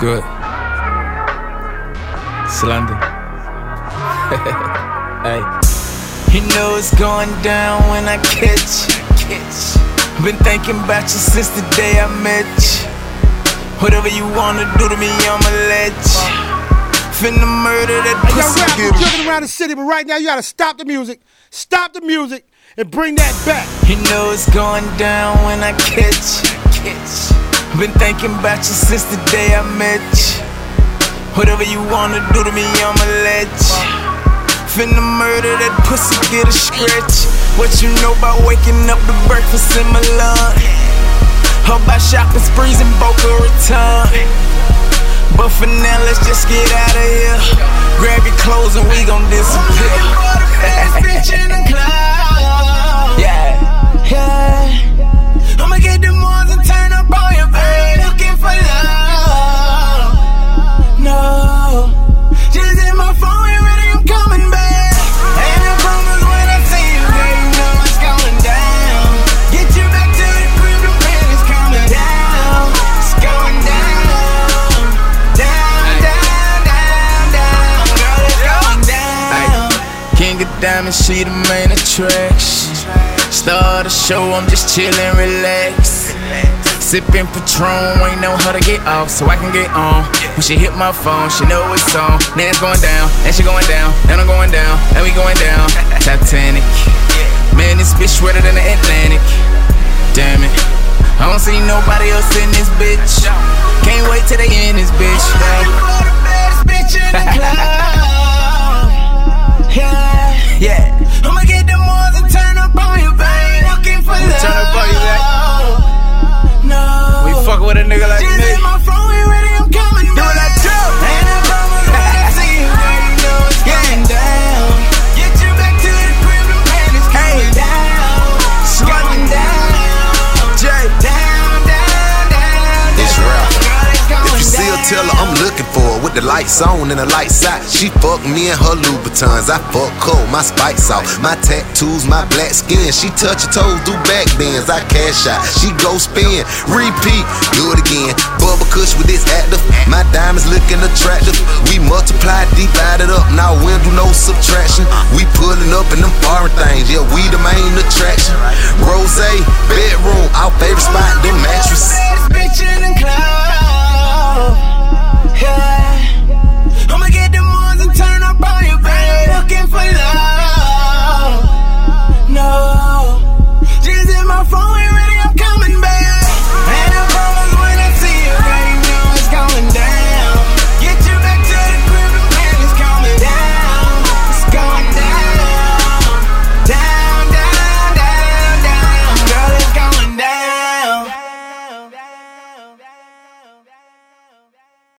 good? It's London. hey. You know it's going down when I catch you. Been thinking about you since the day I met you. Whatever you wanna do to me, I'ma let you. Finna murder that Hey, yo, pussy. rap, you jumping around the city, but right now you gotta stop the music, stop the music, and bring that back. You know it's going down when I catch you. Been thinking about you since the day I met you. Whatever you wanna do to me, I'ma let you. Finna murder that pussy, get a stretch. What you know about waking up to breakfast in Milan? How about shopping sprees in Boca Raton? But for now, let's just get out of here. Grab your clothes and we gon' disappear. Diamonds, she the main attraction. Start the show, I'm just chillin', relax. Sippin' Patron, ain't know how to get off, so I can get on. When she hit my phone, she know it's on. Then it's going down, and she going down, and I'm going down, and we going down. Titanic. Man, this bitch wetter than the Atlantic. Damn it. I don't see nobody else in this bitch. Can't wait till they in this bitch. Tell her I'm looking for her with the lights on and the lights out. She fuck me and her Louboutins. I fuck her, my spikes out. My tattoos, my black skin. She touch her toes, do back bends. I cash out. She go spin, repeat, do it again. Bubble Kush with this active. My diamonds looking attractive. We multiply, divide it up. Now we do no subtraction. We pulling up in them foreign things. Yeah, we the main attraction. Rose, bedroom, our favorite spot, them mattresses. Baddest bitch in the club.